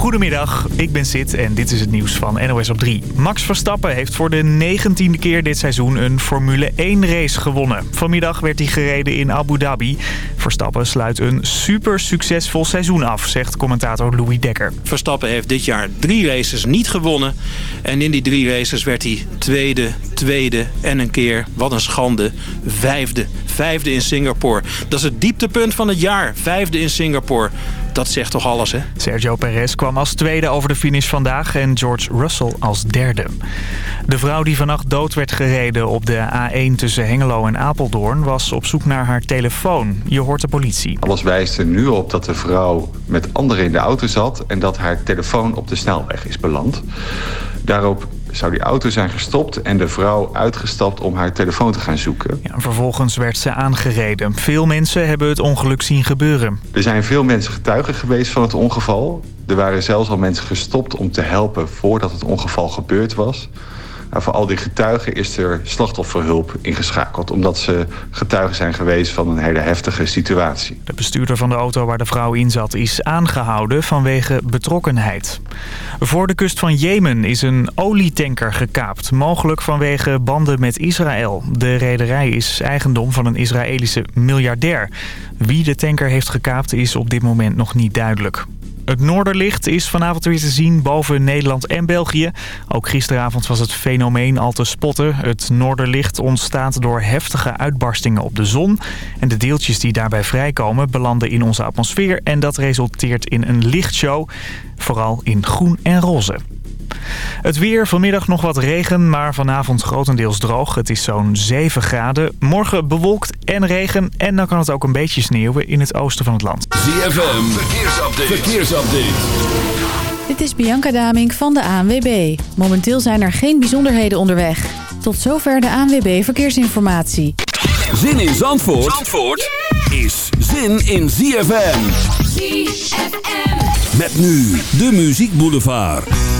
Goedemiddag, ik ben Sid en dit is het nieuws van NOS op 3. Max Verstappen heeft voor de negentiende keer dit seizoen een Formule 1 race gewonnen. Vanmiddag werd hij gereden in Abu Dhabi. Verstappen sluit een super succesvol seizoen af, zegt commentator Louis Dekker. Verstappen heeft dit jaar drie races niet gewonnen. En in die drie races werd hij tweede, tweede en een keer, wat een schande, vijfde. Vijfde in Singapore. Dat is het dieptepunt van het jaar. Vijfde in Singapore. Dat zegt toch alles, hè? Sergio Perez kwam als tweede over de finish vandaag en George Russell als derde. De vrouw die vannacht dood werd gereden op de A1 tussen Hengelo en Apeldoorn... was op zoek naar haar telefoon. Je hoort de politie. Alles wijst er nu op dat de vrouw met anderen in de auto zat... en dat haar telefoon op de snelweg is beland. Daarop zou die auto zijn gestopt en de vrouw uitgestapt om haar telefoon te gaan zoeken. Ja, vervolgens werd ze aangereden. Veel mensen hebben het ongeluk zien gebeuren. Er zijn veel mensen getuigen geweest van het ongeval. Er waren zelfs al mensen gestopt om te helpen voordat het ongeval gebeurd was. Nou, voor al die getuigen is er slachtofferhulp ingeschakeld... omdat ze getuigen zijn geweest van een hele heftige situatie. De bestuurder van de auto waar de vrouw in zat is aangehouden vanwege betrokkenheid. Voor de kust van Jemen is een olietanker gekaapt. Mogelijk vanwege banden met Israël. De rederij is eigendom van een Israëlische miljardair. Wie de tanker heeft gekaapt is op dit moment nog niet duidelijk. Het Noorderlicht is vanavond weer te zien boven Nederland en België. Ook gisteravond was het fenomeen al te spotten. Het Noorderlicht ontstaat door heftige uitbarstingen op de zon. En de deeltjes die daarbij vrijkomen belanden in onze atmosfeer. En dat resulteert in een lichtshow, vooral in groen en roze. Het weer, vanmiddag nog wat regen, maar vanavond grotendeels droog. Het is zo'n 7 graden. Morgen bewolkt en regen en dan kan het ook een beetje sneeuwen in het oosten van het land. ZFM, verkeersupdate. verkeersupdate. Dit is Bianca Damink van de ANWB. Momenteel zijn er geen bijzonderheden onderweg. Tot zover de ANWB Verkeersinformatie. Zin in Zandvoort, Zandvoort is zin in ZFM. ZFM. Met nu de Muziek Boulevard.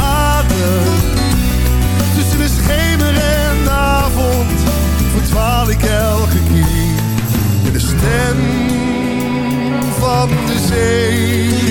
ik elke keer in de stem van de zee.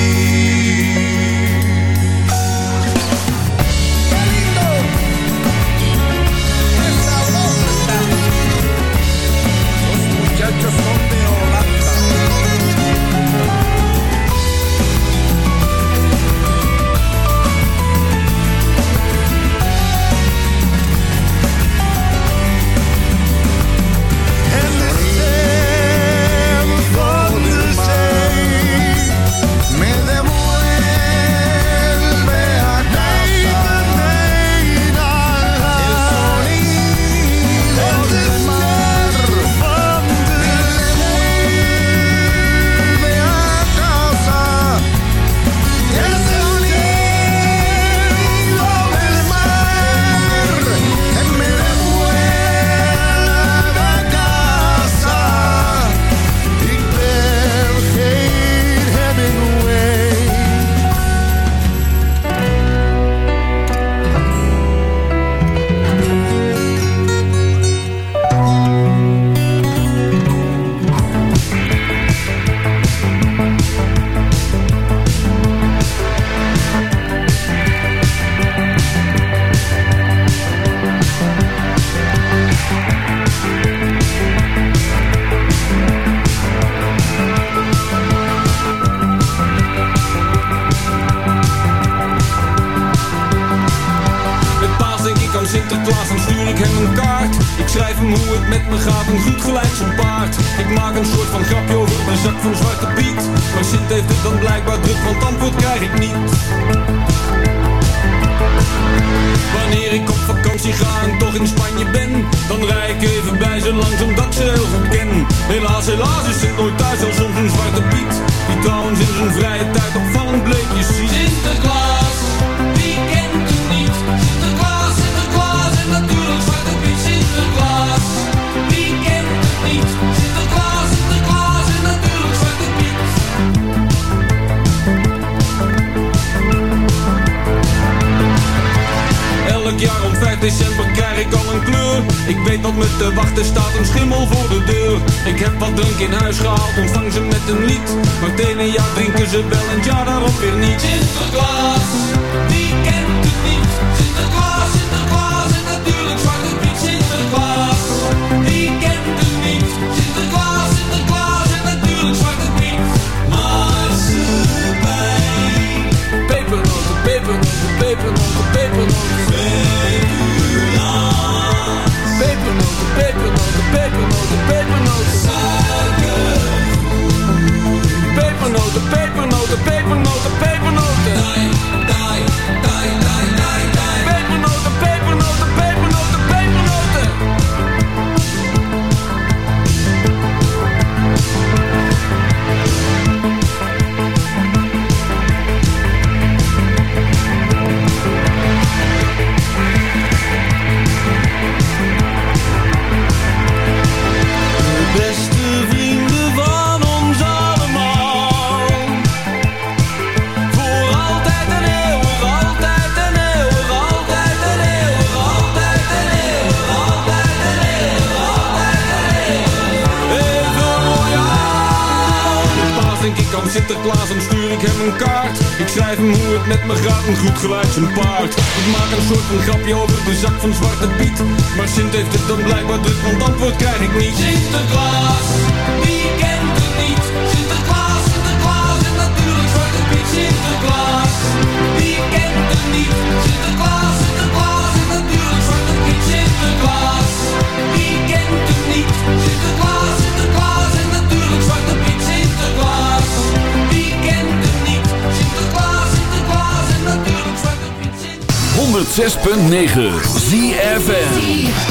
106.9 ZFM.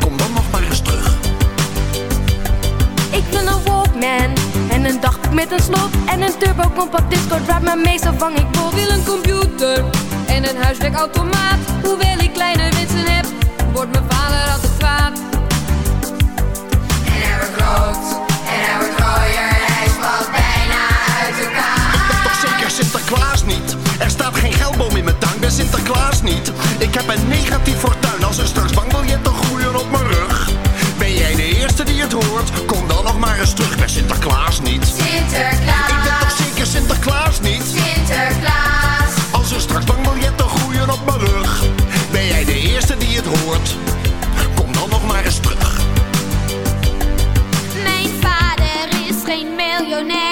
kom dan nog maar eens terug. Ik ben een walkman en een dagboek met een slot en een turbo compact discord waar maar meestal vang ik bot. Wil een computer en een huiswerkautomaat, hoewel ik kleine wensen heb, wordt mijn vader altijd kwaad. En hij wordt groot en hij wordt mooier en hij valt bijna uit elkaar. Ik ben toch zeker Sinterklaas? Ik heb een negatief fortuin, als een straks bang wil je groeien op mijn rug? Ben jij de eerste die het hoort? Kom dan nog maar eens terug bij Sinterklaas niet. Sinterklaas. Ik denk toch zeker Sinterklaas niet? Sinterklaas. Als een straks bang wil je groeien op mijn rug? Ben jij de eerste die het hoort? Kom dan nog maar eens terug. Mijn vader is geen miljonair.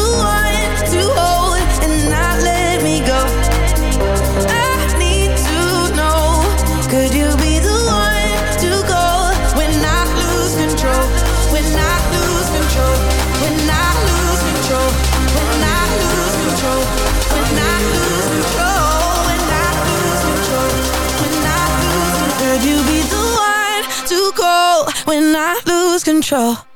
I lose control.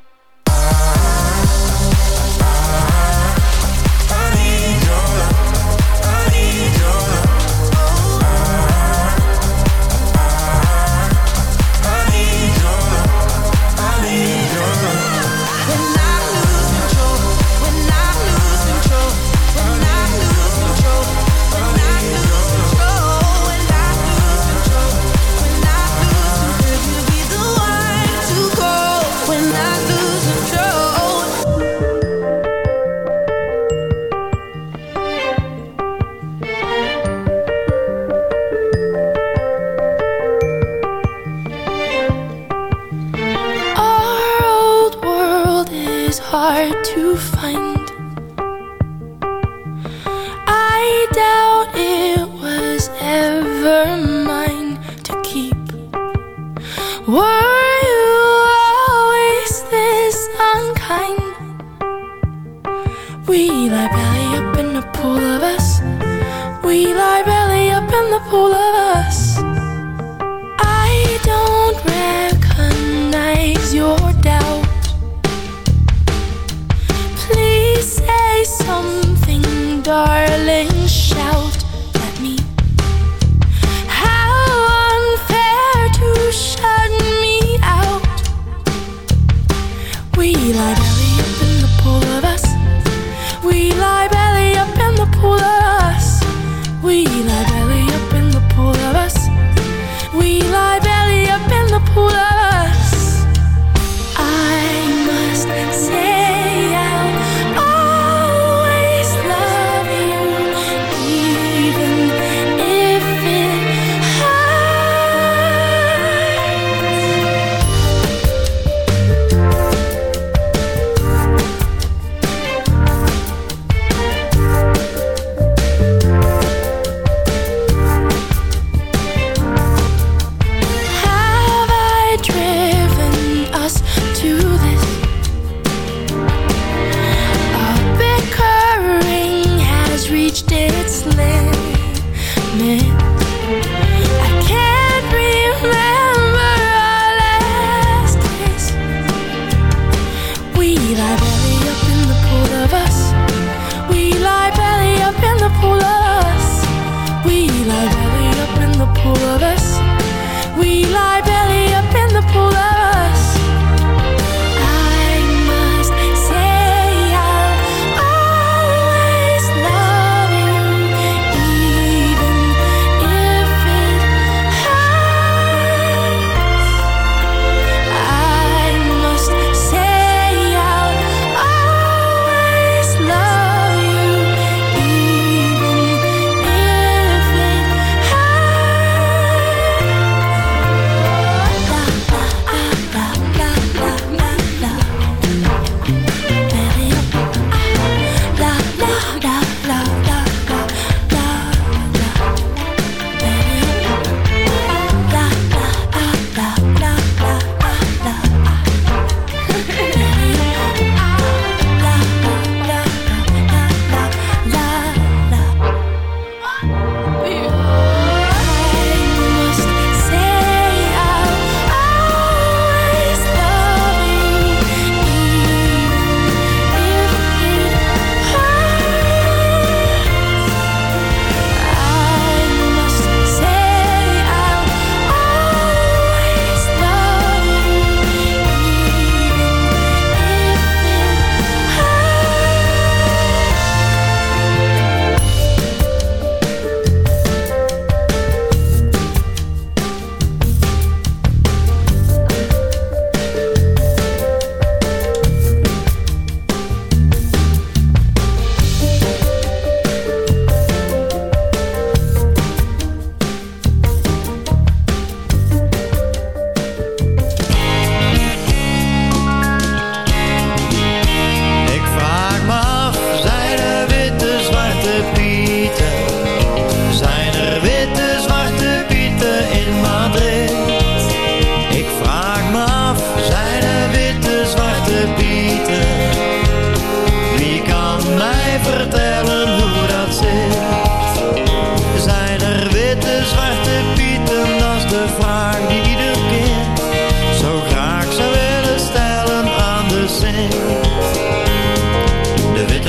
something, darling.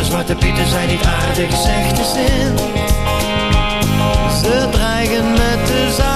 zwarte pieten zijn niet aardig, zegt de zin. Ze dreigen met de zaak.